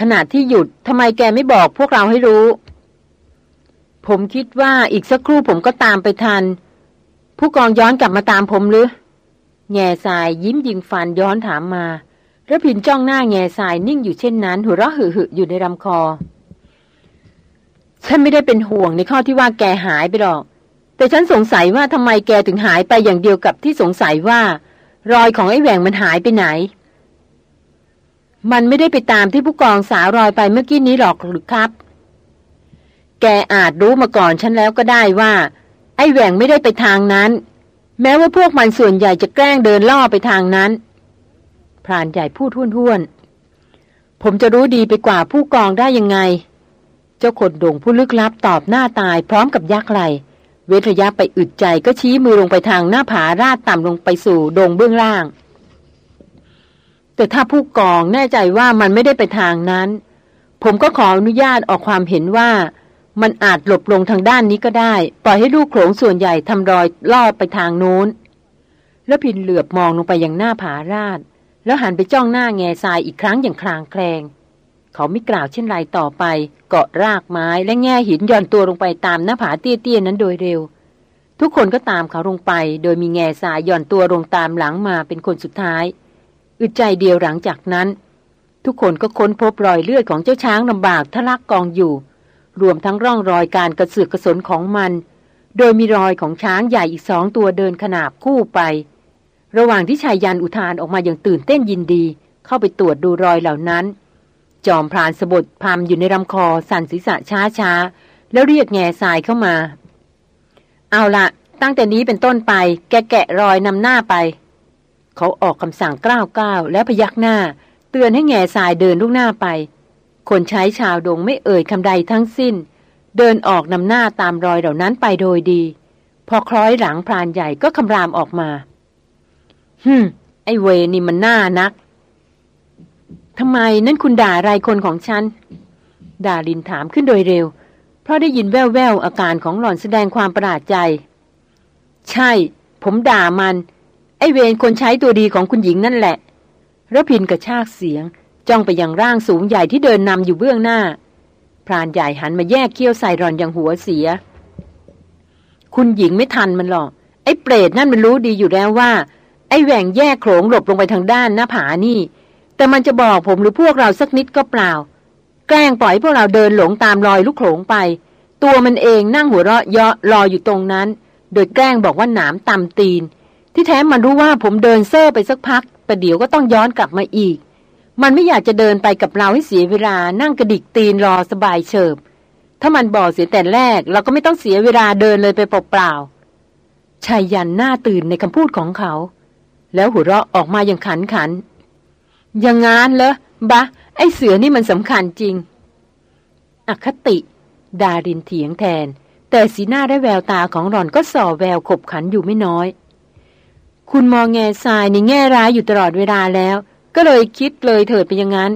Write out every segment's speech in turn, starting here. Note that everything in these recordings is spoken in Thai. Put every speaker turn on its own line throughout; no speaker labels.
ขณะที่หยุดทำไมแกไม่บอกพวกเราให้รู้ ผมคิดว่าอีกสักครู่ผมก็ตามไปทัน ผู้กองย้อนกลับมาตามผมหรือแง่ทรายยิ้มยิงฟันย้อนถามมาระพินจ้องหน้าแง่ทรายนิ่งอยู่เช่นนั้น หัวเราะหึ่อยู่ในลำคอ ฉันไม่ได้เป็นห่วงในข้อที่ว่าแกหายไปหรอก แต่ฉันสงสัยว่าทำไมแกถึงหายไปอย่างเดียวกับที่สงสัยว่า รอยของไอ้แหว่งมันหายไปไหน มันไม่ได้ไปตามที่ผู้กองสาวรอยไปเมื่อกี้นี้หรอกหรือครับ แกอาจรู้มาก่อนฉันแล้วก็ได้ว่า ไอ้แหว่งไม่ได้ไปทางนั้น แม้ว่าพวกมันส่วนใหญ่จะแกล้งเดินล่อไปทางนั้น พรานใหญ่พูดห้วนๆผมจะรู้ดีไปกว่าผู้กองได้ยังไง เจ้าขดดงผู้ลึกลับตอบหน้าตายพร้อมกับยักไหลเวทยะไปอึดใจก็ชี้มือลงไปทางหน้าผาราดต่ำลงไปสู่ดงเบื้องล่าง แต่ถ้าผู้กองแน่ใจว่ามันไม่ได้ไปทางนั้น ผมก็ขออนุญาตออกความเห็นว่า มันอาจหลบลงทางด้านนี้ก็ได้ ปล่อยให้ลูกโขลงส่วนใหญ่ทำรอยลอดไปทางโน้น แล้วพินเหลือบมองลงไปยังหน้าผาราดแล้วหันไปจ้องหน้าแง่ทรายอีกครั้งอย่างคลางแคลง เขาไม่กล่าวเช่นไรต่อไป เกาะรากไม้และแง่หินย่อนตัวลงไปตามหน้าผาเตี้ยๆนั้นโดยเร็ว ทุกคนก็ตามเขาลงไป โดยมีแง่ทรายย่อนตัวลงตามหลังมาเป็นคนสุดท้าย อึดใจเดียวหลังจากนั้น ทุกคนก็ค้นพบรอยเลือดของเจ้าช้างลำบากทะลักกองอยู่ รวมทั้งร่องรอยการกระเสือกกระสนของมัน โดยมีรอยของช้างใหญ่อีกสองตัวเดินขนาบคู่ไป ระหว่างที่ชายยันอุทานออกมาอย่างตื่นเต้นยินดี เข้าไปตรวจดูรอยเหล่านั้น จอมพรานสบดพามอยู่ในลำคอสั่นศีรษะช้าช้าแล้วเรียกแง่ทรายเข้ามา เอาละตั้งแต่นี้เป็นต้นไป แกแกะรอยนำหน้าไป เขาออกคำสั่งกล้าวก้าวแล้วพยักหน้า เตือนให้แง่ทรายเดินลูกหน้าไป คนใช้ชาวดงไม่เอ่ยคำใดทั้งสิ้น เดินออกนำหน้าตามรอยเหล่านั้นไปโดยดี พอคล้อยหลังพรานใหญ่ก็คำรามออกมาฮึมไอเวนี่มันน่านักทำไมนั่นคุณด่าอะไรคนของฉัน ดาลินถามขึ้นโดยเร็ว เพราะได้ยินแว่วๆอาการของหล่อนแสดงความประหลาดใจ ใช่ ผมด่ามัน ไอเวนคนใช้ตัวดีของคุณหญิงนั่นแหละระพินกระชากเสียง จ้องไปยังร่างสูงใหญ่ที่เดินนำอยู่เบื้องหน้า พรานใหญ่หันมาแยกเขี้ยวใส่รอนอย่างหัวเสีย คุณหญิงไม่ทันมันหรอก ไอ้เปรตนั่นมันรู้ดีอยู่แล้วว่า ไอ้แหว่งแยกโขงหลบลงไปทางด้านหน้าผานี่ แต่มันจะบอกผมหรือพวกเราสักนิดก็เปล่า แกล้งปล่อยพวกเราเดินหลงตามรอยลูกโขงไป ตัวมันเองนั่งหัวเราะเยาะรออยู่ตรงนั้น โดยแกล้งบอกว่าหนามตำตีน ที่แท้มันรู้ว่าผมเดินเซ่อไปสักพักแต่เดี๋ยวก็ต้องย้อนกลับมาอีก มันไม่อยากจะเดินไปกับเราให้เสียเวลานั่งกระดิกตีนรอสบายเฉิบ ถ้ามันบอกเสียแต่แรก เราก็ไม่ต้องเสียเวลาเดินเลยไปเปล่าๆชายยันหน้าตื่นในคำพูดของเขา แล้วหัวเราะออกมาอย่างขันขันอย่างงานเหรอบะ ไอเสือนี่มันสำคัญจริง อคติ ดารินเถียงแทน แต่สีหน้าได้แววตาของหล่อนก็ส่อแววขบขันอยู่ไม่น้อย คุณมองแง่ทรายในแง่ร้ายอยู่ตลอดเวลาแล้ว ก็เลยคิดเลยเถิดไปอย่างนั้น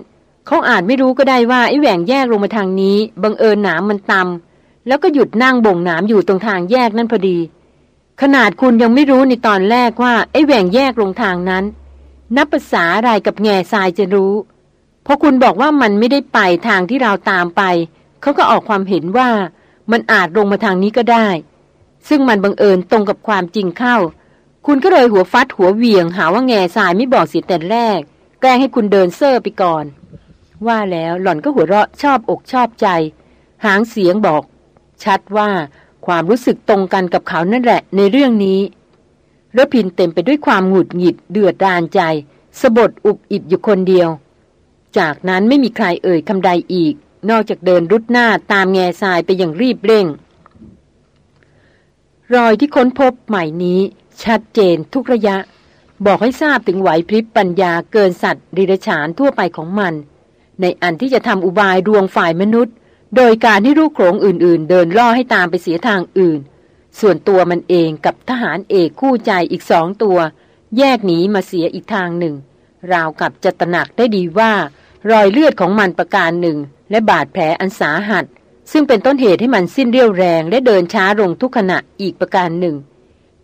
เขาอาจไม่รู้ก็ได้ว่าไอ้แหว่งแยกลงมาทางนี้บังเอิญหนามมันตำแล้วก็หยุดนั่งบ่งหนามอยู่ตรงทางแยกนั่นพอดี ขนาดคุณยังไม่รู้ในตอนแรกว่าไอ้แหว่งแยกลงทางนั้น นับภาษาอะไรกับแง่ทรายจะรู้พอคุณบอกว่ามันไม่ได้ไปทางที่เราตามไปเขาก็ออกความเห็นว่ามันอาจลงมาทางนี้ก็ได้ ซึ่งมันบังเอิญตรงกับความจริงเข้า คุณก็เลยหัวฟัดหัวเวียง หาว่าแง่ทรายไม่บอกเสียแต่แรก แกล้งให้คุณเดินเซ่อไปก่อน ว่าแล้วหล่อนก็หัวเราะชอบอกชอบใจ หางเสียงบอก ชัดว่าความรู้สึกตรงกันกับเขานั่นแหละ ในเรื่องนี้ระพินเต็มไปด้วยความหงุดหงิดเดือดดานใจสะบดอุบอิบอยู่คนเดียว จากนั้นไม่มีใครเอ่ยคำใดอีก นอกจากเดินรุดหน้าตามแง่ทรายไปอย่างรีบเร่ง รอยที่ค้นพบใหม่นี้ ชัดเจนทุกระยะ บอกให้ทราบถึงไหวพริบปัญญาเกินสัตว์ดิรฉานทั่วไปของมัน ในอันที่จะทำอุบายรวงฝ่ายมนุษย์ โดยการที่ลูกโขงอื่น ๆ เดินล่อให้ตามไปเสียทางอื่น ส่วนตัวมันเองกับทหารเอกคู่ใจอีกสองตัว แยกหนีมาเสียอีกทางหนึ่ง ราวกับจะตระหนักได้ดีว่า รอยเลือดของมันประการหนึ่ง และบาดแผลอันสาหัสซึ่งเป็นต้นเหตุให้มันสิ้นเรี่ยวแรงและเดินช้าลงทุกขณะอีกประการหนึ่ง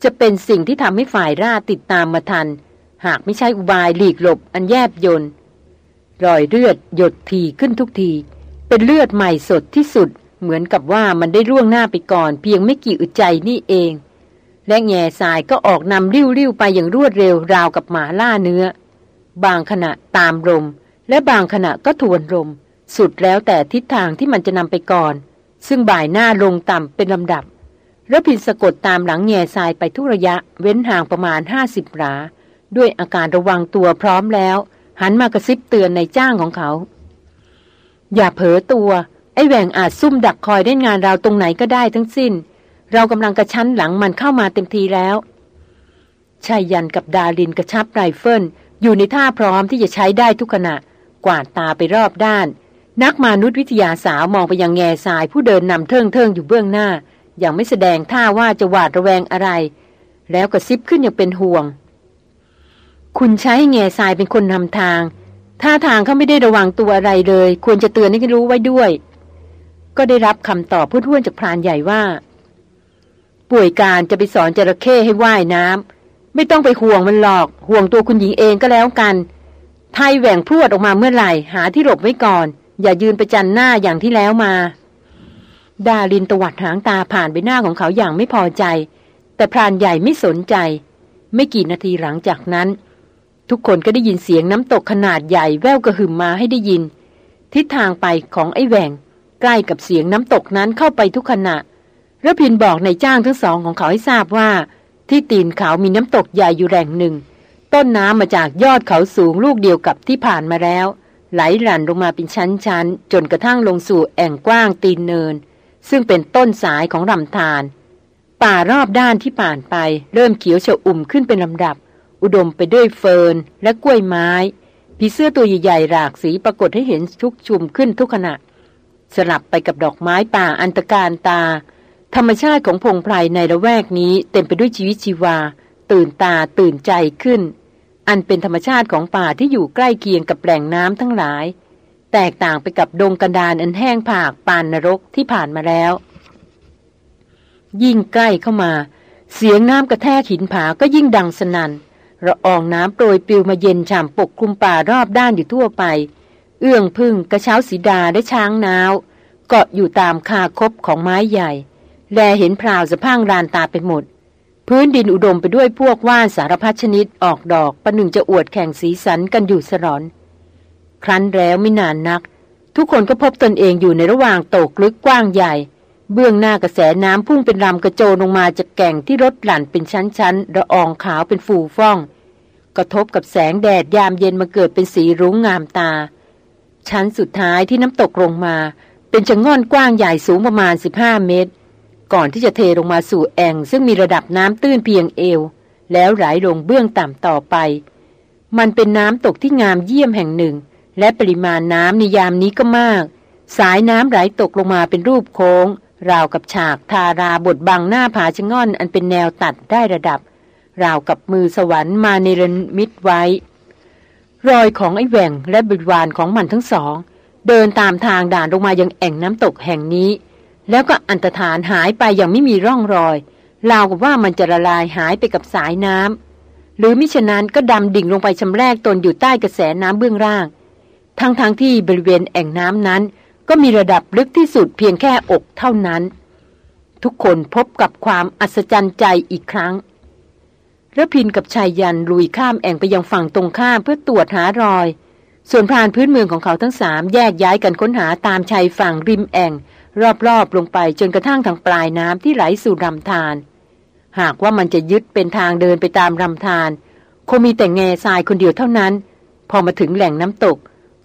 จะเป็นสิ่งที่ทำให้ฝ่ายราติดตามมาทัน หากไม่ใช่อุบายหลีกหลบอันแยบยนรอยเลือดหยดทีขึ้นทุกที เป็นเลือดใหม่สดที่สุด เหมือนกับว่ามันได้ล่วงหน้าไปก่อน เพียงไม่กี่อึดใจนี่เอง และแง่ทรายก็ออกนำริ้วๆไปอย่างรวดเร็วราวกับหมาล่าเนื้อ บางขณะตามลมและบางขณะก็ทวนลมสุดแล้วแต่ทิศทางที่มันจะนำไปก่อน ซึ่งบ่ายหน้าลงต่ำเป็นลำดับ รพินทร์สะกดตามหลังแง่ทรายไปทุกระยะเว้นห่างประมาณห้าสิบหลา ด้วยอาการระวังตัวพร้อมแล้ว หันมากระซิบเตือนนายจ้างของเขา อย่าเผลอตัว ไอ้แหว่งอาจซุ่มดักคอยเล่นงานเราตรงไหนก็ได้ทั้งสิ้น เรากำลังกระชั้นหลังมันเข้ามาเต็มทีแล้วไชยยันต์กับดารินกระชับไรเฟิลอยู่ในท่าพร้อมที่จะใช้ได้ทุกขณะ กวาดตาไปรอบด้าน นักมนุษยวิทยาสาวมองไปยังแง่ทรายผู้เดินนำเทิงเทิงอยู่เบื้องหน้า อย่างไม่แสดงท่าว่าจะหวาดระแวงอะไร แล้วก็ซิบขึ้นอย่างเป็นห่วง คุณใช้แง่ทรายเป็นคนนำทางท่าทางเขาไม่ได้ระวังตัวอะไรเลย ควรจะเตือนให้รู้ไว้ด้วย ก็ได้รับคำตอบพูดท้วนจากพรานใหญ่ว่า ป่วยการจะไปสอนจระเข้ให้ว่ายน้ำไม่ต้องไปห่วงมันหรอก ห่วงตัวคุณหญิงเองก็แล้วกัน ไทยแหว่งพรวดออกมาเมื่อไหร่ หาที่หลบไว้ก่อน อย่ายืนประจันหน้าอย่างที่แล้วมา ดาลินตวัดหางตาผ่านไปหน้าของเขาอย่างไม่พอใจ แต่พรานใหญ่ไม่สนใจ ไม่กี่นาทีหลังจากนั้น ทุกคนก็ได้ยินเสียงน้ำตกขนาดใหญ่แววกระหึ่มมาให้ได้ยิน ทิศทางไปของไอ้แหวงใกล้กับเสียงน้ำตกนั้นเข้าไปทุกขณะระพินบอกในจ้างทั้งสองของเขาให้ทราบว่า ที่ตีนเขามีน้ำตกใหญ่อยู่แหล่งหนึ่ง ต้นน้ำมาจากยอดเขาสูงลูกเดียวกับที่ผ่านมาแล้ว ไหลหลั่นลงมาเป็นชั้นๆจนกระทั่งลงสู่แอ่งกว้างตีนเนิน ซึ่งเป็นต้นสายของลำธารป่ารอบด้านที่ผ่านไป เริ่มเขียวเฉอุ่มขึ้นเป็นลำดับ อุดมไปด้วยเฟิร์นและกล้วยไม้ ผีเสื้อตัวใหญ่ๆหลากสีปรากฏให้เห็นชุกชุมขึ้นทุกขณะ สลับไปกับดอกไม้ป่าอันตรการตา ธรรมชาติของพงไพรในละแวกนี้เต็มไปด้วยชีวิตชีวา ตื่นตาตื่นใจขึ้น อันเป็นธรรมชาติของป่าที่อยู่ใกล้เคียงกับแหล่งน้ำทั้งหลาย แตกต่างไปกับดงกันดานอันแห้งผากปานนรกที่ผ่านมาแล้ว ยิ่งใกล้เข้ามา เสียงน้ำกระแทกหินผาก็ยิ่งดังสนัน่นระอองน้ำโปรยปลิวมาเย็นฉ่ำปกคลุมป่ารอบด้านอยู่ทั่วไป เอื้องพึ่งกระเช้าสีดาได้ช้างนาวเกาะอยู่ตามคาคบของไม้ใหญ่ แลเห็นพราวสะพังรานตาไปหมด พื้นดินอุดมไปด้วยพวกว่านสารพัดชนิดออกดอกประหนึ่งจะอวดแข่งสีสันกันอยู่สรอน ครั้นแล้วไม่นานนัก ทุกคนก็พบตนเองอยู่ในระหว่างตกลึกกว้างใหญ่ เบื้องหน้ากระแสน้ำพุ่งเป็นลำกระโจนลงมาจากแก่งที่รดหลั่นเป็นชั้นๆระอองขาวเป็นฟูฟ่อง กระทบกับแสงแดดยามเย็นมาเกิดเป็นสีรุ้งงามตา ชั้นสุดท้ายที่น้ำตกลงมา เป็นชะง่อนกว้างใหญ่สูงประมาณ 15 เมตร ก่อนที่จะเทลงมาสู่แอ่งซึ่งมีระดับน้ำตื้นเพียงเอว แล้วไหลลงเบื้องต่ำต่อไป มันเป็นน้ำตกที่งามเยี่ยมแห่งหนึ่ง และปริมาณน้ำในยามนี้ก็มาก สายน้ำไหลตกลงมาเป็นรูปโค้ง ราวกับฉากทาราบทบังหน้าผาชะง่อนอันเป็นแนวตัดได้ระดับ ราวกับมือสวรรค์มาในรมิตไว้ รอยของไอ้แหว่งและบริวารของมันทั้งสอง เดินตามทางด่านลงมายังแอ่งน้ำตกแห่งนี้ แล้วก็อันตรธานหายไปอย่างไม่มีร่องรอยราวกับว่ามันจะละลายหายไปกับสายน้ำหรือมิฉะนั้นก็ดำดิ่งลงไปชำแรกตนอยู่ใต้กระแสน้ำเบื้องล่าง ทั้งๆทที่บริเวณแอ่งน้ำนั้น ก็มีระดับลึกที่สุดเพียงแค่อกเท่านั้น ทุกคนพบกับความอัศจรรย์ใจอีกครั้งระพินกับชายยันลุยข้ามแอ่งไปยังฝั่งตรงข้ามเพื่อตรวจหารอย ส่วนพรานพื้นเมืองของเขาทั้งสามแยกย้ายกันค้นหาตามชายฝั่งริมแอ่ง รอบๆลงไปจนกระทั่งทางปลายน้ำที่ไหลสู่ลำธารหากว่ามันจะยึดเป็นทางเดินไปตามลำธารคงมีแต่แง่ทรายคนเดียวเท่านั้น พอมาถึงแหล่งน้ำตก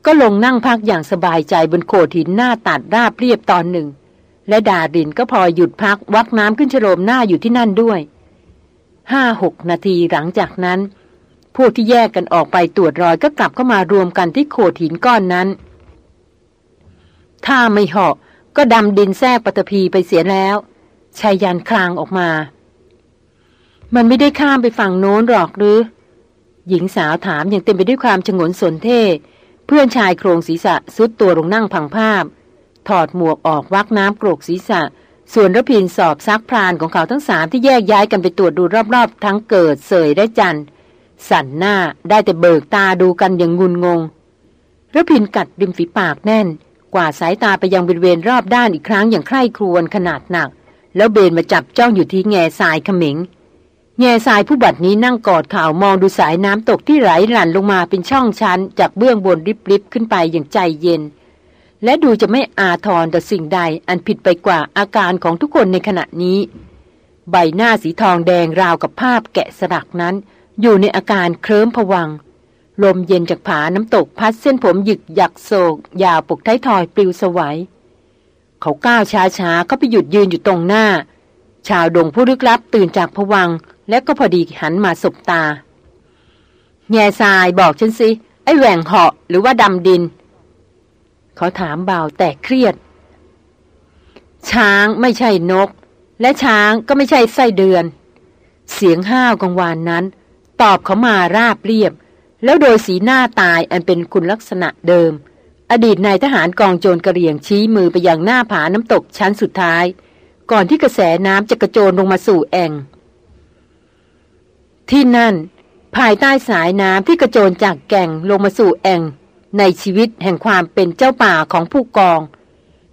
ก็ลงนั่งพักอย่างสบายใจบนโขดหินหน้าตัดราบเรียบตอนหนึ่ง และดาดินก็พอหยุดพักวักน้ำขึ้นโลมหน้าอยู่ที่นั่นด้วยห้าหกนาทีหลังจากนั้น พวกที่แยกกันออกไปตรวจรอยก็กลับเข้ามารวมกันที่โขดหินก้อนนั้น ถ้าไม่เหาะก็ดำดินแทรกปฐพีไปเสียแล้วชายยันคลางออกมา มันไม่ได้ข้ามไปฝั่งโน้นหรอกหรือ หญิงสาวถามอย่างเต็มไปด้วยความฉงนสนเท่ เพื่อนชายโครงศีรษะซุดตัวลงนั่งพังภาพ ถอดหมวกออกวักน้ำโกรกศีรษะ ส่วนรพินสอบซักพรานของเขาทั้งสามที่แยกย้ายกันไปตรวจดูรอบๆ ทั้งเกิดเสยและจันสั่นหน้าได้แต่เบิกตาดูกันอย่างงุนงงระพินกัดริมฝีปากแน่น กว่าสายตาไปยังบริเวณรอบด้านอีกครั้งอย่างใคร่ครวญขนาดหนัก แล้วเบนมาจับจ้องอยู่ที่แง่ทรายขม็ง แง่ทรายผู้บัดนี้นั่งกอดข่าวมองดูสายน้ำตกที่ไหลหลั่นลงมาเป็นช่องชั้น จากเบื้องบนริบๆขึ้นไปอย่างใจเย็น และดูจะไม่อาทรต่อสิ่งใดอันผิดไปกว่าอาการของทุกคนในขณะนี้ ใบหน้าสีทองแดงราวกับภาพแกะสลักนั้น อยู่ในอาการเคลิ้มผวัง ลมเย็นจากผาน้ำตกพัดเส้นผมหยึกหยักโศก ยาวปกท้ายทอยปลิวสวัยเขาก้าวช้าๆก็ไปหยุดยืนอยู่ตรงหน้า ชาวดงผู้ลึกลับตื่นจากผวัง และก็พอดีหันมาสบตา แง่ทรายบอกฉันสิ ไอ้แหว่งเหาะหรือว่าดำดิน เขาถามเบาแต่เครียด ช้างไม่ใช่นก และช้างก็ไม่ใช่ไส้เดือน เสียงห้าวกังวานนั้น ตอบเขามาราบเรียบ แล้วโดยสีหน้าตายอันเป็นคุณลักษณะเดิม อดีตนายทหารกองโจรกระเรียงชี้มือไปยังหน้าผาน้ำตกชั้นสุดท้าย ก่อนที่กระแสน้ำจะกระโจนลงมาสู่แอ่ง ที่นั่น ภายใต้สายน้ำที่กระโจนจากแก่งลงมาสู่แอ่ง ในชีวิตแห่งความเป็นเจ้าป่าของผู้กอง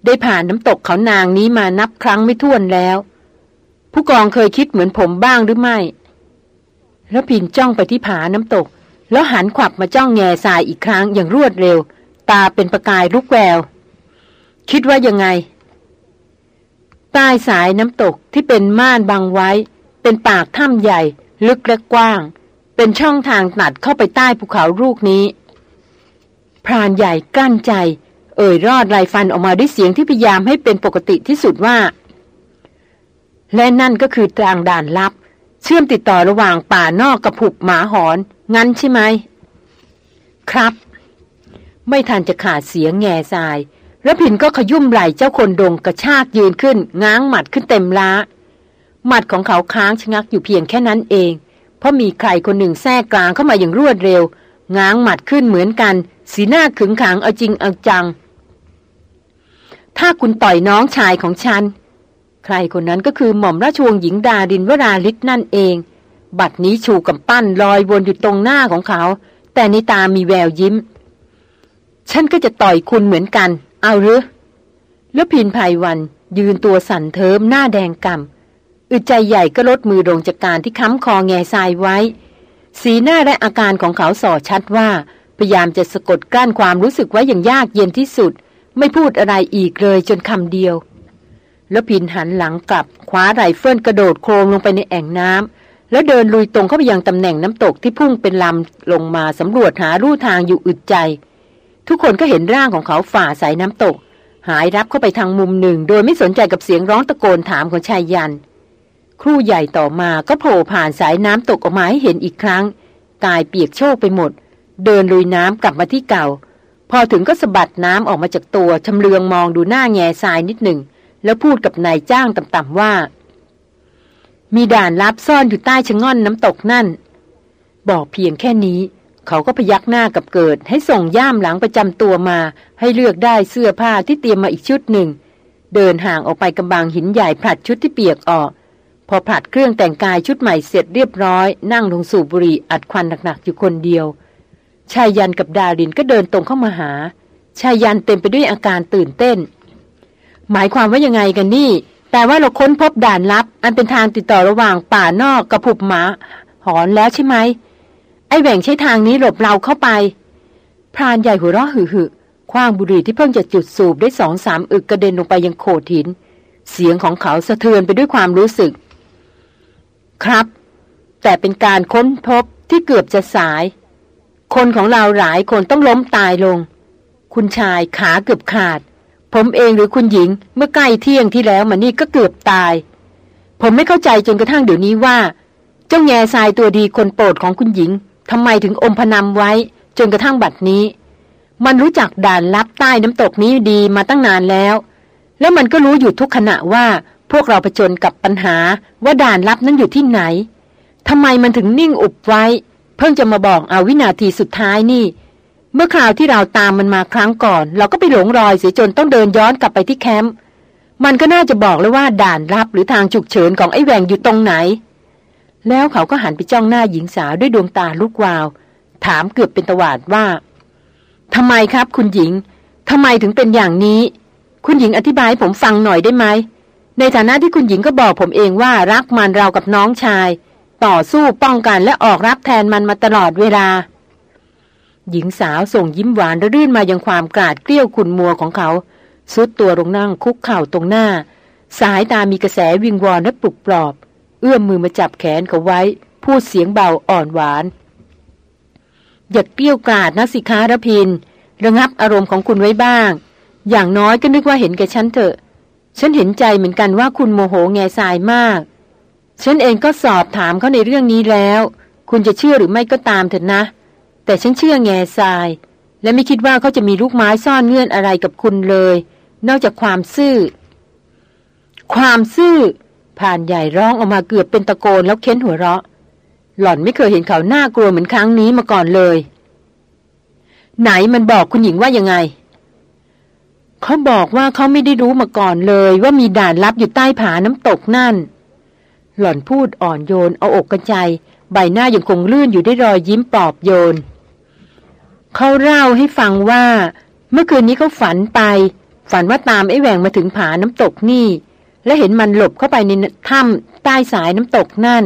ได้ผ่านน้ำตกเขานางนี้มานับครั้งไม่ถ้วนแล้ว ผู้กองเคยคิดเหมือนผมบ้างหรือไม่ แล้วพินจ้องไปที่ผาน้ำตก แล้วหันขวับมาจ้องแง่ทรายอีกครั้งอย่างรวดเร็ว ตาเป็นประกายลุกแวว คิดว่ายังไงใต้สายน้ำตกที่เป็นม่านบังไว้ เป็นปากถ้ำใหญ่ ลึกและกว้าง เป็นช่องทางตัดเข้าไปใต้ภูเขาลูกนี้ พรานใหญ่กลั้นใจ เอ่ยรอดลายฟันออกมาด้วยเสียงที่พยายามให้เป็นปกติที่สุดว่า และนั่นก็คือทางด่านลับ เชื่อมติดต่อระหว่างป่านอกกับผุบหมาหอน งั้นใช่ไหม ครับ ไม่ทันจะขาดเสียงแง่ทรายระพินก็ขยุ่มไหล่เจ้าคนดงกระชากยืนขึ้น ง้างหมัดขึ้นเต็มล้า หมัดของเขาค้างชะงักอยู่เพียงแค่นั้นเอง เพราะมีใครคนหนึ่งแทรกกลางเข้ามาอย่างรวดเร็ว ง้างหมัดขึ้นเหมือนกัน สีหน้าขึงขังเอาจริงเอาจัง ถ้าคุณต่อยน้องชายของฉัน ใครคนนั้นก็คือหม่อมราชวงศ์หญิงดาดินวราลิศนั่นเอง บัดนี้ชูกับปั้นลอยวนอยู่ตรงหน้าของเขา แต่ในตามีแววยิ้ม ฉันก็จะต่อยคุณเหมือนกัน เอาหรือรพินทร์ ไพรวัลย์ยืนตัวสั่นเทิมหน้าแดงก่ำ อึดใจใหญ่ก็ลดมือลงจากการที่ค้ำคอแง่ทรายไว้ สีหน้าและอาการของเขาส่อชัดว่า พยายามจะสะกดกลั้นความรู้สึกไว้อย่างยากเย็นที่สุด ไม่พูดอะไรอีกเลยจนคำเดียว รพินทร์หันหลังกลับคว้าไรเฟิลกระโดดโครมลงไปในแอ่งน้ำแล้วเดินลุยตรงเข้าไปยังตำแหน่งน้ำตกที่พุ่งเป็นลำลงมาสำรวจหาลู่ทางอยู่อึดใจ ทุกคนก็เห็นร่างของเขาฝ่าสายน้ำตก หายรับเข้าไปทางมุมหนึ่ง โดยไม่สนใจกับเสียงร้องตะโกนถามของชายยัน ครู่ใหญ่ต่อมาก็โผล่ผ่านสายน้ำตกออกมาให้เห็นอีกครั้ง กายเปียกโชกไปหมด เดินลุยน้ำกลับมาที่เก่า พอถึงก็สะบัดน้ำออกมาจากตัวชำเลืองมองดูหน้าแง่ทรายนิดหนึ่ง แล้วพูดกับนายจ้างต่ำๆว่า มีด่านลับซ่อนอยู่ใต้ชะง่อนน้ำตกนั่น บอกเพียงแค่นี้ เขาก็พยักหน้ากับเกิด ให้ส่งย่ามหลังประจำตัวมา ให้เลือกได้เสื้อผ้าที่เตรียมมาอีกชุดหนึ่ง เดินห่างออกไปกำบังหินใหญ่ผลัดชุดที่เปียกออก พอผลัดเครื่องแต่งกายชุดใหม่เสร็จเรียบร้อย นั่งลงสู่บุหรี่อัดควันหนักๆอยู่คนเดียวชายยันกับดารินก็เดินตรงเข้ามาหาชายยันเต็มไปด้วยอาการตื่นเต้น หมายความว่ายังไงกันนี่ แต่ว่าเราค้นพบด่านลับ อันเป็นทางติดต่อระหว่างป่านอกกับผุบหมา หอนแล้วใช่ไหมไอ้แหว่งใช้ทางนี้หลบเราเข้าไป พรานใหญ่หัวเราะหึ่หึคว้างบุหรี่ที่เพิ่งจะจุดสูบได้สองสามอึกกระเด็นลงไปยังโขดหิน เสียงของเขาสะเทือนไปด้วยความรู้สึก ครับ แต่เป็นการค้นพบที่เกือบจะสาย คนของเราหลายคนต้องล้มตายลง คุณชายขาเกือบขาด ผมเองหรือคุณหญิงเมื่อใกล้เที่ยงที่แล้วมานี่ก็เกือบตาย ผมไม่เข้าใจจนกระทั่งเดี๋ยวนี้ว่า เจ้าแง่ทรายตัวดีคนโปรดของคุณหญิงทำไมถึงอมพนำไว้จนกระทั่งบัดนี้ มันรู้จักด่านลับใต้น้ำตกนี้ดีมาตั้งนานแล้ว แล้วมันก็รู้อยู่ทุกขณะว่า พวกเราประจนกับปัญหาว่าด่านลับนั้นอยู่ที่ไหนทำไมมันถึงนิ่งอุบไว้ เพิ่งจะมาบอกเอาวินาทีสุดท้ายนี่ เมื่อคราวที่เราตามมันมาครั้งก่อน เราก็ไปหลงรอยเสียจนต้องเดินย้อนกลับไปที่แคมป์มันก็น่าจะบอกเลยว่าด่านรับหรือทางฉุกเฉินของไอ้แหวงอยู่ตรงไหน แล้วเขาก็หันไปจ้องหน้าหญิงสาวด้วยดวงตาลูกวาว ถามเกือบเป็นตวาดว่าทำไมครับ คุณหญิงทำไมถึงเป็นอย่างนี้ คุณหญิงอธิบายผมฟังหน่อยได้ไหม ในฐานะที่คุณหญิงก็บอกผมเองว่ารักมันเรากับน้องชาย ต่อสู้ป้องกันและออกรับแทนมันมาตลอดเวลา หญิงสาวส่งยิ้มหวานระรื่นมายังความกราดเกลี้ยวขุนมัวของเขาซุดตัวลงนั่งคุกเข่าตรงหน้า สายตามีกระแสวิงวอนและปลุกปลอบ เอื้อมมือมาจับแขนเขาไว้ พูดเสียงเบาอ่อนหวาน อย่าเกลี้ยวกราดนะสิคารพิน ระงับอารมณ์ของคุณไว้บ้าง อย่างน้อยก็นึกว่าเห็นแก่ฉันเถอะ ฉันเห็นใจเหมือนกันว่าคุณโมโหแง่ทรายมาก ฉันเองก็สอบถามเขาในเรื่องนี้แล้ว คุณจะเชื่อหรือไม่ก็ตามเถอะนะ แต่ฉันเชื่อแง่ทราย และไม่คิดว่าเขาจะมีลูกไม้ซ่อนเงื่อนอะไรกับคุณเลย นอกจากความซื่อ ความซื่อผ่านใหญ่ร้องออกมาเกือบเป็นตะโกนแล้วเค้นหัวเราะ หล่อนไม่เคยเห็นเขาหน้ากลัวเหมือนครั้งนี้มาก่อนเลย ไหนมันบอกคุณหญิงว่ายังไง เขาบอกว่าเขาไม่ได้รู้มาก่อนเลย ว่ามีด่านลับอยู่ใต้ผาน้ำตกนั่น หล่อนพูดอ่อนโยนเอาอกกระใจใบหน้ายังคงลื่นอยู่ได้รอยยิ้มปลอบโยน เขาเล่าให้ฟังว่า เมื่อคืนนี้เขาฝันไป ฝันว่าตามไอ้แหวงมาถึงผาน้ำตกนี่ และเห็นมันหลบเข้าไปในถ้ำใต้สายน้ำตกนั่น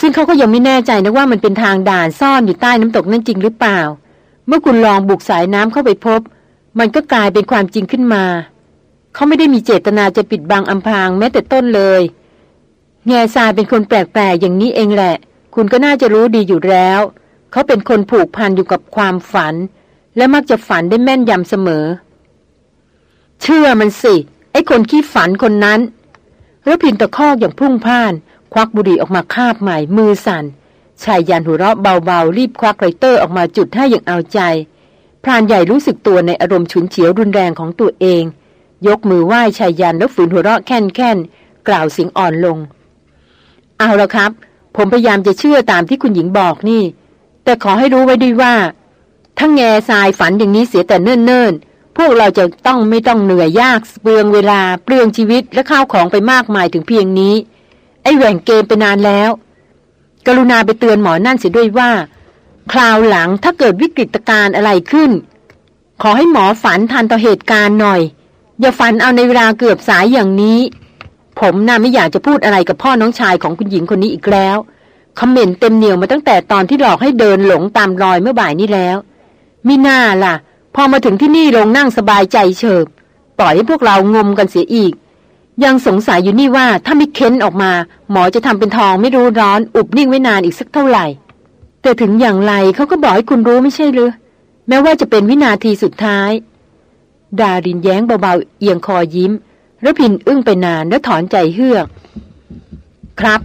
ซึ่งเขาก็ยังไม่แน่ใจนะว่ามันเป็นทางด่านซ่อนอยู่ใต้น้ำตกนั่นจริงหรือเปล่า เมื่อคุณลองบุกสายน้ำเข้าไปพบ มันก็กลายเป็นความจริงขึ้นมา เขาไม่ได้มีเจตนาจะปิดบังอำพรางแม้แต่ต้นเลยแง่ทรายเป็นคนแปลกๆอย่างนี้เองแหละ คุณก็น่าจะรู้ดีอยู่แล้ว เขาเป็นคนผูกพันอยู่กับความฝัน และมักจะฝันได้แม่นยำเสมอ เชื่อมันสิ ไอ้คนขี้ฝันคนนั้นแล้วพินตะคอกอย่างพุ่งพ่าน ควักบุหรี่ออกมาคาบใหม่มือสัน่นชายยันหัวเราะเบาๆ รีบควักไรเตอร์ออกมาจุดให้อย่างเอาใจ รานใหญ่รู้สึกตัวในอารมณ์ฉุนเฉียวรุนแรงของตัวเอง ยกมือไหว้ชายยันแล้วฝืนหัวเราะแค่นแค่นกล่าวเสียงอ่อนลง เอาละครับ ผมพยายามจะเชื่อตามที่คุณหญิงบอกนี่ แต่ขอให้รู้ไว้ด้วยว่าถ้าแง่ทรายฝันอย่างนี้เสียแต่เนิ่นๆ พวกเราจะต้องไม่ต้องเหนื่อยยากเปลืองเวลาเปลืองชีวิตและข้าวของไปมากมายถึงเพียงนี้ ไอ้แหว่งเกมไปนานแล้ว กรุณาไปเตือนหมอนั่นเสียด้วยว่า คราวหลังถ้าเกิดวิกฤตการณ์อะไรขึ้น ขอให้หมอฝันทันต่อเหตุการณ์หน่อย อย่าฝันเอาในเวลาเกือบสายอย่างนี้ ผมน่าไม่อยากจะพูดอะไรกับพ่อน้องชายของคุณหญิงคนนี้อีกแล้วคอมเมนต์เต็มเหนียวมาตั้งแต่ตอนที่หลอกให้เดินหลงตามรอยเมื่อบ่ายนี้แล้วมิน่าล่ะ พอมาถึงที่นี่ลงนั่งสบายใจเฉิบปล่อยให้พวกเรางมกันเสียอีก ยังสงสัยอยู่นี่ว่าถ้าไม่เค้นออกมา หมอจะทำเป็นทองไม่รู้ร้อน อุบนิ่งไว้นานอีกสักเท่าไหร่ แต่ถึงอย่างไรเขาก็บอกให้คุณรู้ไม่ใช่หรือแม้ว่าจะเป็นวินาทีสุดท้าย ดารินแย้งเบาๆเอียงคอยิ้มระพินอึ้งไปนานแล้วถอนใจเฮือก ครับ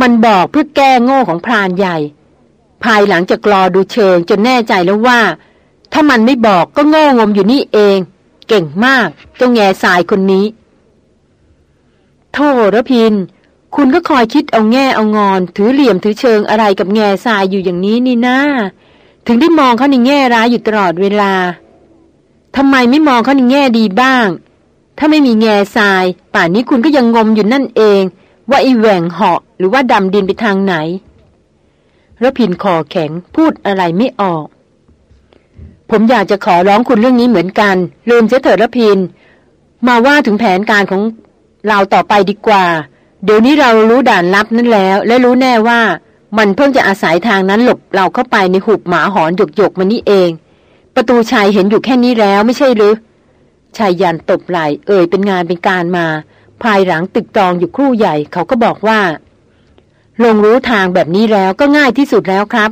มันบอกเพื่อแก้โง่ของพรานใหญ่ ภายหลังจากรอดูเชิงจนแน่ใจแล้วว่า ถ้ามันไม่บอกก็โง่งมอยู่นี่เอง เก่งมากเจ้าแง่สายคนนี้ โทษระพิน คุณก็คอยคิดเอาแง่เอางอน ถือเหลี่ยมถือเชิงอะไรกับแง่ทรายอยู่อย่างนี้นี่นะถึงได้มองเขาในแง่ร้ายอยู่ตลอดเวลาทำไมไม่มองเขาในแง่ดีบ้าง ถ้าไม่มีแง่ทราย ป่านนี้คุณก็ยังงมอยู่นั่นเอง ว่าไอ้แหว่งเหาะหรือว่าดำดินไปทางไหนระพินคอแข็งพูดอะไรไม่ออก ผมอยากจะขอร้องคุณเรื่องนี้เหมือนกัน ลืมเสียเถิดระพิน มาว่าถึงแผนการของเราต่อไปดีกว่า เดี๋ยวนี้เรารู้ด่านลับนั้นแล้ว และรู้แน่ว่า มันเพิ่งจะอาศัยทางนั้นหลบเราเข้าไปในหุบหมาหอนหยกหยกมานี่เอง ประตูชายเห็นอยู่แค่นี้แล้วไม่ใช่หรือชายยันตบไหลเอ่ยเป็นงานเป็นการมา ภายหลังตึกตองอยู่ครู่ใหญ่เขาก็บอกว่า ลงรู้ทางแบบนี้แล้วก็ง่ายที่สุดแล้วครับ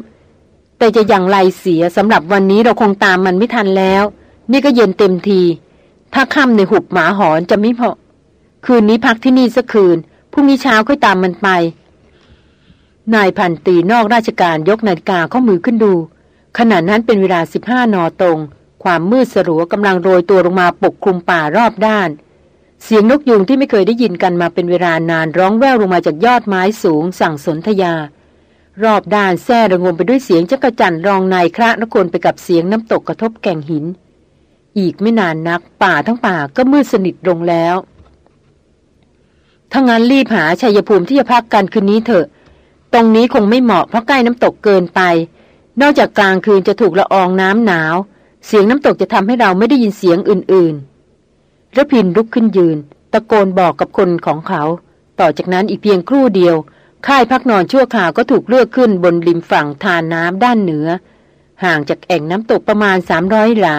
แต่จะอย่างไรเสียสำหรับวันนี้เราคงตามมันไม่ทันแล้ว นี่ก็เย็นเต็มที ถ้าค่ำในหุบหมาหอนจะไม่พอคืนนี้พักที่นี่สักคืน พรุ่งนี้เช้าค่อยตามมันไป นายพันตีนอกราชการยกนาฬิกาข้อมือขึ้นดู ขณะนั้นเป็นเวลาสิบห้านอตรง ความมืดสลัวกำลังโรยตัวลงมาปกคลุมป่ารอบด้าน เสียงนกยุงที่ไม่เคยได้ยินกันมาเป็นเวลานานร้องแว่วลงมาจากยอดไม้สูง สั่งสนธยา รอบด้านแซ่ระงมไปด้วยเสียงจักระจันรองนายคระนคนไปกับเสียงน้ำตกกระทบแก่งหิน อีกไม่นานนักป่าทั้งป่าก็มืดสนิทลงแล้ว ถ้างั้นรีบหาชัยภูมิที่จะพักกันคืนนี้เถอะ ตรงนี้คงไม่เหมาะเพราะใกล้น้ำตกเกินไป นอกจากกลางคืนจะถูกละอองน้ำหนาว เสียงน้ำตกจะทำให้เราไม่ได้ยินเสียงอื่นๆระพินลุกขึ้นยืน ตะโกนบอกกับคนของเขา ต่อจากนั้นอีกเพียงครู่เดียว ค่ายพักนอนชั่วคราวก็ถูกเลือกขึ้นบนริมฝั่งทานน้ำด้านเหนือ ห่างจากแอ่งน้ำตกประมาณ300หลา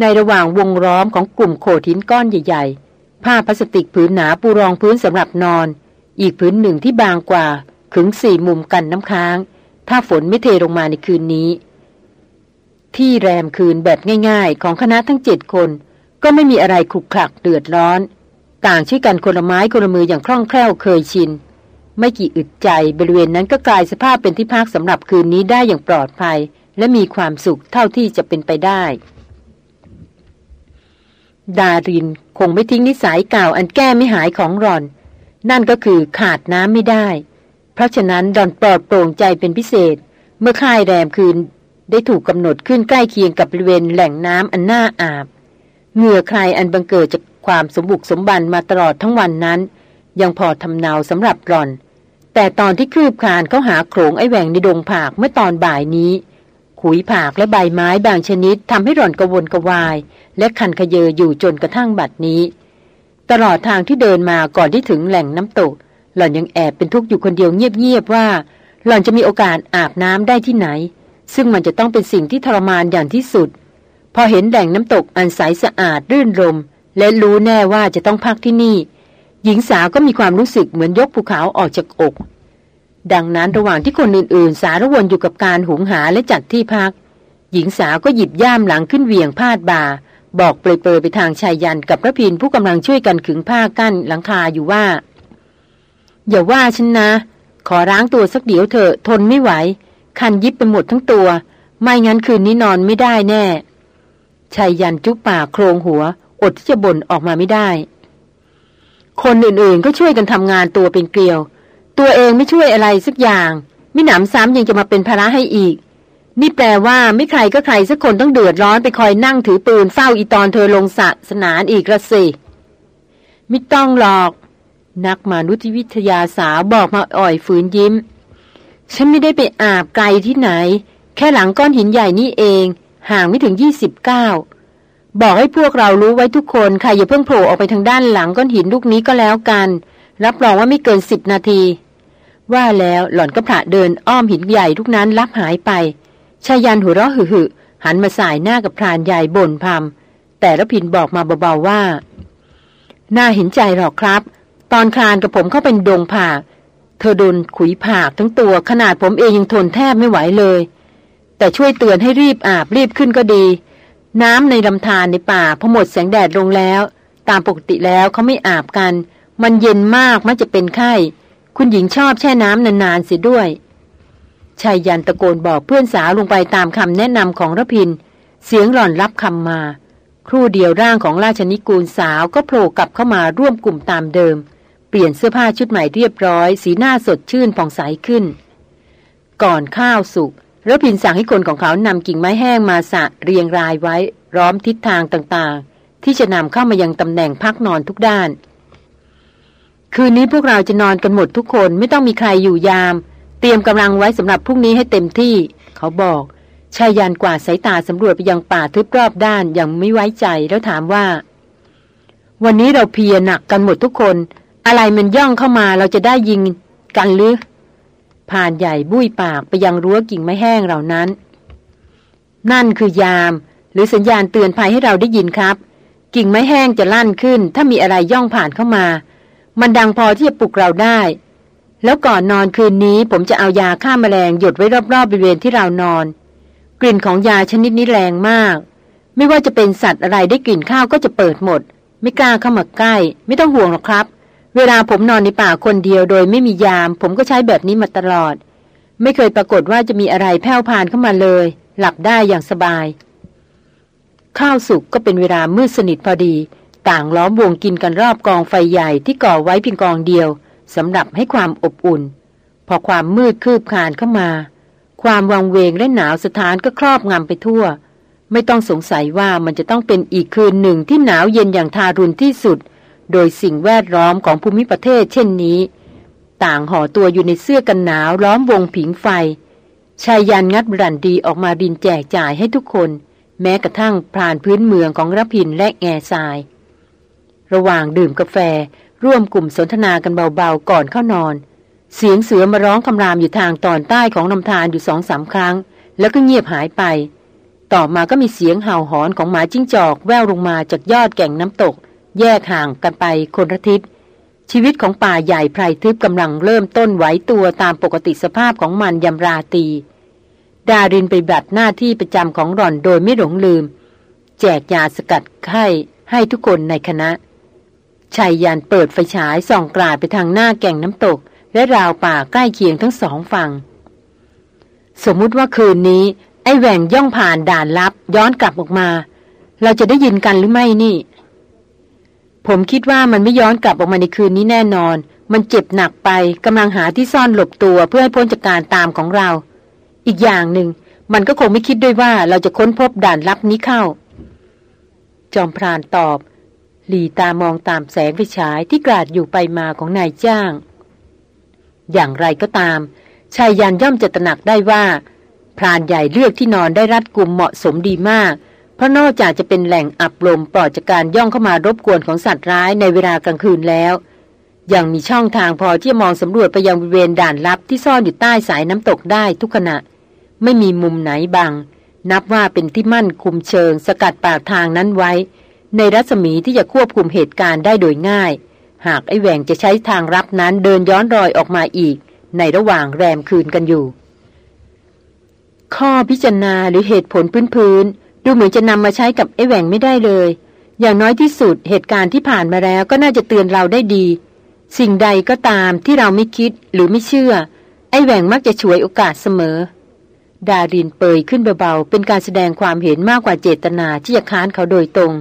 ในระหว่างวงล้อมของกลุ่มโขดหินก้อนใหญ่ๆ ผ้าพลาสติกผืนหนาปูรองพื้นสำหรับนอน อีกผืนหนึ่งที่บางกว่าขึงสี่มุมกันน้ำค้าง ถ้าฝนไม่เทลงมาในคืนนี้ ที่แรมคืนแบบง่าย ๆ ของคณะทั้งเจ็ดคน ก็ไม่มีอะไรขลุกขลักเดือดร้อน ต่างช่วยกันคนละไม้คนละมืออย่างคล่องแคล่วเคยชิน ไม่กี่อึดใจบริเวณนั้นก็กลายสภาพเป็นที่พักสำหรับคืนนี้ได้อย่างปลอดภัย และมีความสุขเท่าที่จะเป็นไปได้ ดาริน งไม่ทิ้งนิสัยเก่าอันแก้ไม่หายของรอน นั่นก็คือขาดน้ำไม่ได้ เพราะฉะนั้นดอนปลอดโปร่งใจเป็นพิเศษ เมื่อค่ายแรมคืนได้ถูกกำหนดขึ้นใกล้เคียงกับบริเวณแหล่งน้ำอันน่าอาบ เหงื่อใครอันบังเกิดจากความสมบุกสมบันมาตลอดทั้งวันนั้น ยังพอทำเนาสำหรับรอน แต่ตอนที่คืบคานเขาหาโขงไอแหวงในดงผากเมื่อตอนบ่ายนี้ ขุยผากและใบไม้บางชนิดทำให้รอนกระวนกระวาย และคันขยเยออยู่จนกระทั่งบัดนี้ ตลอดทางที่เดินมาก่อนที่ถึงแหล่งน้ำตก หล่อนยังแอบเป็นทุกข์อยู่คนเดียวเงียบๆว่า หล่อนจะมีโอกาสอาบน้ำได้ที่ไหน ซึ่งมันจะต้องเป็นสิ่งที่ทรมานอย่างที่สุด พอเห็นแหล่งน้ำตกอันใสสะอาดรื่นรม และรู้แน่ว่าจะต้องพักที่นี่ หญิงสาวก็มีความรู้สึกเหมือนยกภูเขาออกจากอก ดังนั้นระหว่างที่คนอื่นๆ สารวนอยู่กับการหุงหาและจัดที่พัก หญิงสาวก็หยิบย่ามหลังขึ้นเวียงพาดบ่า บอกเปรยๆไปทางชายยันกับพระพินผู้กำลังช่วยกันขึงผ้ากั้นหลังคาอยู่ว่า อย่าว่าฉันนะ ขอร้างตัวสักเดี๋ยวเถอะทนไม่ไหว คันยิบไปหมดทั้งตัว ไม่งั้นคืนนี้นอนไม่ได้แน่ชายยันจุกปากโครงหัว อดที่จะบ่นออกมาไม่ได้ คนอื่นๆก็ช่วยกันทำงานตัวเป็นเกลียว ตัวเองไม่ช่วยอะไรสักอย่างมิหนำซ้ำยังจะมาเป็นภาระให้อีก นี่แปลว่าไม่ใครก็ใครสักคนต้องเดือดร้อนไปคอยนั่งถือปืนเฝ้าอีตอนเธอลงสะสนานอีกละสิไม่ต้องหรอก นักมนุษยวิทยาสาวบอกมาอ่อยฝืนยิ้ม ฉันไม่ได้ไปอาบไกลที่ไหน แค่หลังก้อนหินใหญ่นี่เอง ห่างไม่ถึงยี่สิบเก้าบอกให้พวกเรารู้ไว้ทุกคน ใครอย่าเพิ่งโผล่ออกไปทางด้านหลังก้อนหินลูกนี้ก็แล้วกัน รับรองว่าไม่เกินสิบนาที ว่าแล้วหล่อนก็ผ่าเดินอ้อมหินใหญ่ทุกนั้นลับหายไปชายันหัวเราะหึ่หันมาสายหน้ากับพรานใหญ่บ่นพำแต่ละพินบอกมาเบาๆว่า น่าเห็นใจหรอกครับ ตอนคลานกับผมเข้าเป็นดงผากเธอโดนขุยผากทั้งตัวขนาดผมเองยังทนแทบไม่ไหวเลย แต่ช่วยเตือนให้รีบอาบรีบขึ้นก็ดี น้ำในลำธารในป่าพอหมดแสงแดดลงแล้ว ตามปกติแล้วเขาไม่อาบกัน มันเย็นมากมักจะเป็นไข้ คุณหญิงชอบแช่น้ำนานๆเสียด้วยชายยันตะโกนบอกเพื่อนสาวลงไปตามคำแนะนำของระพิน เสียงหล่อนรับคำมา ครู่เดียวร่างของราชนิกูลสาวก็โผล่กลับเข้ามาร่วมกลุ่มตามเดิม เปลี่ยนเสื้อผ้าชุดใหม่เรียบร้อย สีหน้าสดชื่นผ่องใสขึ้น ก่อนข้าวสุกระพินสั่งให้คนของเขานำกิ่งไม้แห้งมาสะเรียงรายไว้ร้อมทิศทางต่างๆ ที่จะนำเข้ามายังตำแหน่งพักนอนทุกด้าน คืนนี้พวกเราจะนอนกันหมดทุกคนไม่ต้องมีใครอยู่ยาม เตรียมกำลังไว้สำหรับพรุ่งนี้ให้เต็มที่ เขาบอกชายยันกว่าสายตาสำรวจไปยังป่าทึบรอบด้านอย่างไม่ไว้ใจแล้วถามว่า วันนี้เราเพียรหนักกันหมดทุกคน อะไรมันย่องเข้ามาเราจะได้ยิงกันหรือผ่านใหญ่บุ้ยปากไปยังรั้วกิ่งไม้แห้งเหล่านั้น นั่นคือยาม หรือสัญญาณเตือนภัยให้เราได้ยินครับ กิ่งไม้แห้งจะลั่นขึ้น ถ้ามีอะไรย่องผ่านเข้ามา มันดังพอที่จะปลุกเราได้ แล้วก่อนนอนคืนนี้ผมจะเอายาฆ่ามาแมลงหยดไว้รอบๆบริเวณที่เรานอน กลิ่นของยาชนิดนี้แรงมาก ไม่ว่าจะเป็นสัตว์อะไรได้กลิ่นข้าวก็จะเปิดหมด ไม่กล้าเข้ามาใกล้ ไม่ต้องห่วงหรอกครับ เวลาผมนอนในป่าคนเดียวโดยไม่มียาม ผมก็ใช้แบบนี้มาตลอด ไม่เคยปรากฏว่าจะมีอะไรแผ่วพานเข้ามาเลย หลับได้อย่างสบาย ข้าวสุกก็เป็นเวลามืดสนิทพอดี ต่างล้อมวงกินกันรอบกองไฟใหญ่ที่ก่อไว้เพียงกองเดียวสำหรับให้ความอบอุ่น พอความมืดคืบคานเข้ามา ความวังเวงและหนาวสถานก็ครอบงำไปทั่ว ไม่ต้องสงสัยว่ามันจะต้องเป็นอีกคืนหนึ่งที่หนาวเย็นอย่างทารุณที่สุด โดยสิ่งแวดล้อมของภูมิประเทศเช่นนี้ ต่างห่อตัวอยู่ในเสื้อกันหนาวล้อมวงผิงไฟชายยันงัดบรันดีออกมาดินแจกจ่ายให้ทุกคน แม้กระทั่งผ่านพื้นเมืองของรพินและแง่ทราย ระหว่างดื่มกาแฟ ร่วมกลุ่มสนทนากันเบาๆก่อนเข้านอน เสียงเสือมาร้องคำรามอยู่ทางตอนใต้ของลำธารอยู่สองสามครั้ง แล้วก็เงียบหายไป ต่อมาก็มีเสียงเห่าหอนของหมาจิ้งจอกแววลงมาจากยอดแก่งน้ำตก แยกห่างกันไปคนละทิศชีวิตของป่าใหญ่ไพรทึบกำลังเริ่มต้นไหวตัวตามปกติสภาพของมันยำราตี ดารินไปบัดหน้าที่ประจำของหล่อนโดยไม่หลงลืม แจกยาสกัดไข้ให้ทุกคนในคณะ ชายยันเปิดไฟฉายส่องกราดไปทางหน้าแก่งน้ำตก และราวป่าใกล้เคียงทั้งสองฝั่ง สมมุติว่าคืนนี้ ไอ้แหว่งย่องผ่านด่านลับ ย้อนกลับออกมา เราจะได้ยินกันหรือไม่นี่ ผมคิดว่ามันไม่ย้อนกลับออกมาในคืนนี้แน่นอน มันเจ็บหนักไปกำลังหาที่ซ่อนหลบตัวเพื่อให้พ้นจากการตามของเรา อีกอย่างหนึ่ง มันก็คงไม่คิดด้วยว่าเราจะค้นพบด่านลับนี้เข้า จอมพรานตอบ หลีตามองตามแสงไฟฉายที่กราดอยู่ไปมาของนายจ้าง อย่างไรก็ตาม ชายยันย่อมจะตระหนักได้ว่า พรานใหญ่เลือกที่นอนได้รัดกุมเหมาะสมดีมาก เพราะนอกจากจะเป็นแหล่งอับลมปลอดจากการย่องเข้ามารบกวนของสัตว์ร้ายในเวลากลางคืนแล้ว ยังมีช่องทางพอที่จะมองสำรวจไปยังบริเวณด่านลับที่ซ่อนอยู่ใต้สายน้ำตกได้ทุกขณะ ไม่มีมุมไหนบังนับว่าเป็นที่มั่นคุมเชิงสกัดปากทางนั้นไว้ ในรัศมีที่จะควบคุมเหตุการณ์ได้โดยง่าย หากไอ้แหวงจะใช้ทางรับนั้นเดินย้อนรอยออกมาอีก ในระหว่างแรมคืนกันอยู่ ข้อพิจารณาหรือเหตุผลพื้นๆดูเหมือนจะนำมาใช้กับไอ้แหวงไม่ได้เลย อย่างน้อยที่สุดเหตุการณ์ที่ผ่านมาแล้วก็น่าจะเตือนเราได้ดี สิ่งใดก็ตามที่เราไม่คิดหรือไม่เชื่อ ไอ้แหวงมักจะฉวยโอกาสเสมอดารินเปยขึ้นเบาๆ เป็นการแสดงความเห็นมากกว่าเจตนาที่จะค้านเขาโดยตรง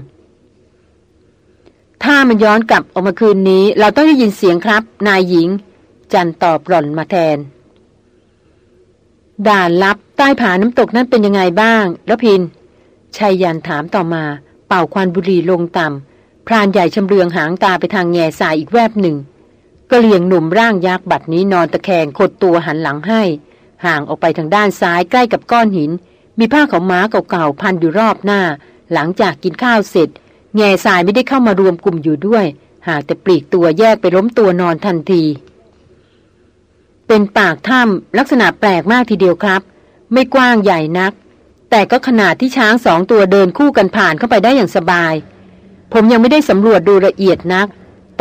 ถ้ามันย้อนกลับออกมาคืนนี้ เราต้องได้ยินเสียงครับ นายหญิง จันตอบหล่อนมาแทน ด่านลับใต้ผาน้ำตกนั้นเป็นยังไงบ้างแล้วพินชายยันถามต่อมา เป่าควันบุหรี่ลงต่ำพรานใหญ่ชำเลืองหางตาไปทางแง่สายอีกแวบหนึ่งก็เลียงหนุ่มร่างยักษ์บัดนี้นอนตะแคงขดตัวหันหลังให้ ห่างออกไปทางด้านซ้ายใกล้กับก้อนหิน มีผ้าของม้าเก่าๆพันอยู่รอบหน้า หลังจากกินข้าวเสร็จ แง่สายไม่ได้เข้ามารวมกลุ่มอยู่ด้วย หากแต่ปลีกตัวแยกไปล้มตัวนอนทันที เป็นปากถ้ำลักษณะแปลกมากทีเดียวครับ ไม่กว้างใหญ่นัก แต่ก็ขนาดที่ช้างสองตัวเดินคู่กันผ่านเข้าไปได้อย่างสบาย ผมยังไม่ได้สำรวจดูละเอียดนัก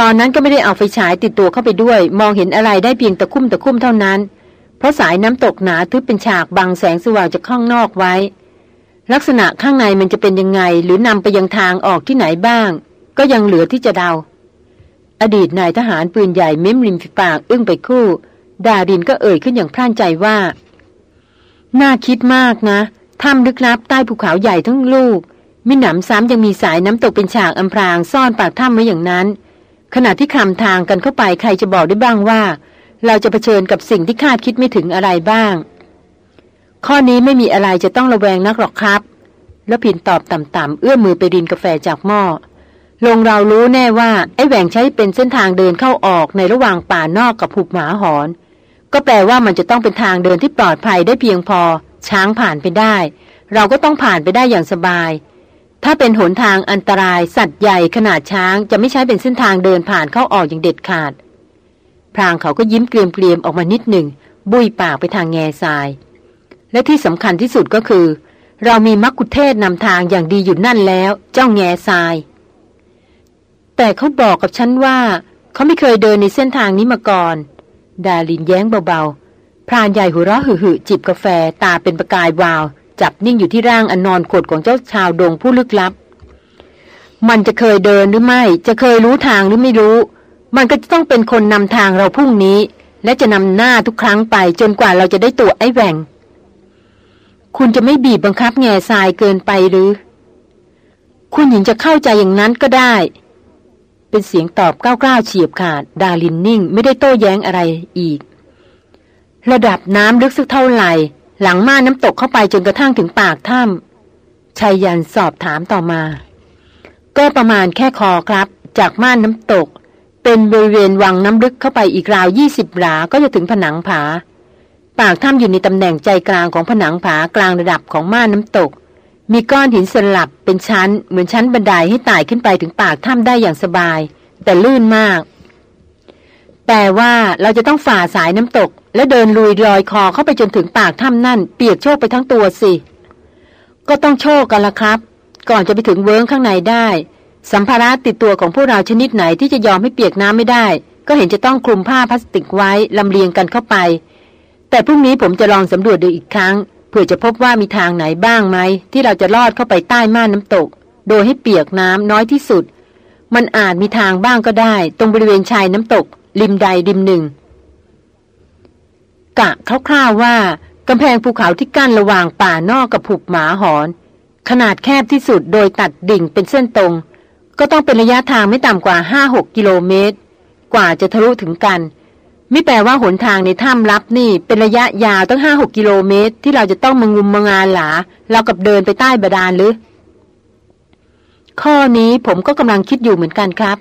ตอนนั้นก็ไม่ได้เอาไฟฉายติดตัวเข้าไปด้วย มองเห็นอะไรได้เพียงตะคุ่มตะคุ่มเท่านั้น เพราะสายน้ำตกหนาทึบเป็นฉากบังแสงสว่างจากข้างนอกไว้ ลักษณะข้างในมันจะเป็นยังไง หรือนำไปยังทางออกที่ไหนบ้าง ก็ยังเหลือที่จะเดา อดีตนายทหารปืนใหญ่เม้มริมฝีปากอึ้งไปคู่ ดาดินก็เอ่ยขึ้นอย่างพร่านใจว่า น่าคิดมากนะถ้ำลึกลับใต้ภูเขาใหญ่ทั้งลูก มิหนำซ้ำยังมีสายน้ำตกเป็นฉากอำพรางซ่อนปากถ้ำไว้อย่างนั้น ขณะที่คำทางกันเข้าไปใครจะบอกได้บ้างว่า เราจะเผชิญกับสิ่งที่คาดคิดไม่ถึงอะไรบ้าง ข้อนี้ไม่มีอะไรจะต้องระแวงนักหรอกครับ แล้วพินตอบต่ำๆเอื้อมมือไปรินกาแฟจากหม้อลงเรารู้แน่ว่าไอ้แหว่งใช้เป็นเส้นทางเดินเข้าออกในระหว่างป่านอกกับหุบหมาหอน ก็แปลว่ามันจะต้องเป็นทางเดินที่ปลอดภัยได้เพียงพอ ช้างผ่านไปได้ เราก็ต้องผ่านไปได้อย่างสบาย ถ้าเป็นหนทางอันตรายสัตว์ใหญ่ขนาดช้างจะไม่ใช้เป็นเส้นทางเดินผ่านเข้าออกอย่างเด็ดขาด พรางเขาก็ยิ้มเกรียมๆออกมานิดหนึ่ง บุยปากไปทางแง่ทราย และที่สำคัญที่สุดก็คือ เรามีมักคุเทศนำทางอย่างดีอยู่นั่นแล้ว เจ้าแง่ทราย แต่เขาบอกกับฉันว่า เขาไม่เคยเดินในเส้นทางนี้มาก่อน ดาลินแย้งเบาๆ พรานใหญ่หัวเราะหึ่จิบกาแฟตาเป็นประกายวาว จับนิ่งอยู่ที่ร่างอนนอนขดของเจ้าชาวดงผู้ลึกลับ มันจะเคยเดินหรือไม่ จะเคยรู้ทางหรือไม่รู้ มันก็จะต้องเป็นคนนำทางเราพรุ่งนี้ และจะนำหน้าทุกครั้งไปจนกว่าเราจะได้ตัวไอ้แหวง คุณจะไม่บีบบังคับแง่ทรายเกินไปหรือ คุณหญิงจะเข้าใจอย่างนั้นก็ได้ เป็นเสียงตอบก้าวๆเฉียบขาด ดาลินนิ่ง ไม่ได้โต้แย้งอะไรอีก ระดับน้ำลึกสักเท่าไหร่ หลังม่านน้ำตกเข้าไปจนกระทั่งถึงปากถ้ำชายยันสอบถามต่อมา ก็ประมาณแค่คอครับ จากม่านน้ำตก เป็นบริเวณวังน้ำลึกเข้าไปอีกราวยี่สิบหลาก็จะถึงผนังผา ปากถ้ำอยู่ในตำแหน่งใจกลางของผนังผากลางระดับของม่านน้ำตก มีก้อนหินสลับเป็นชั้น เหมือนชั้นบันไดให้ไต่ขึ้นไปถึงปากถ้ำได้อย่างสบาย แต่ลื่นมาก แต่ว่าเราจะต้องฝ่าสายน้ำตก และเดินลุยลอยคอเข้าไปจนถึงปากถ้ำนั่น เปียกโชกไปทั้งตัวสิ ก็ต้องโชคกันละครับ ก่อนจะไปถึงเวิ้งข้างในได้ สัมภาระติดตัวของพวกเราชนิดไหนที่จะยอมให้เปียกน้ำไม่ได้ ก็เห็นจะต้องคลุมผ้าพลาสติกไว้ลำเลียงกันเข้าไป แต่พรุ่งนี้ผมจะลองสำรวจดูอีกครั้งเพื่อจะพบว่ามีทางไหนบ้างไหม ที่เราจะลอดเข้าไปใต้ม่านน้ำตก โดยให้เปียกน้ำน้อยที่สุด มันอาจมีทางบ้างก็ได้ ตรงบริเวณชายน้ำตก ริมใดริมหนึ่ง กะคร่าวๆว่ากำแพงภูเขาที่กั้นระหว่างป่านอกกับผูกหมาหอน ขนาดแคบที่สุดโดยตัดดิ่งเป็นเส้นตรง ก็ต้องเป็นระยะทางไม่ต่ำกว่า 5-6 กิโลเมตร กว่าจะทะลุถึงกัน ไม่แปลว่าหนทางในถ้ำลับนี่เป็นระยะยาวตั้งห้าหกกิโลเมตร ที่เราจะต้องมางุมมางานหลาเรากับเดินไปใต้บาดาลหรือ ข้อนี้ผมก็กำลังคิดอยู่เหมือนกันครับ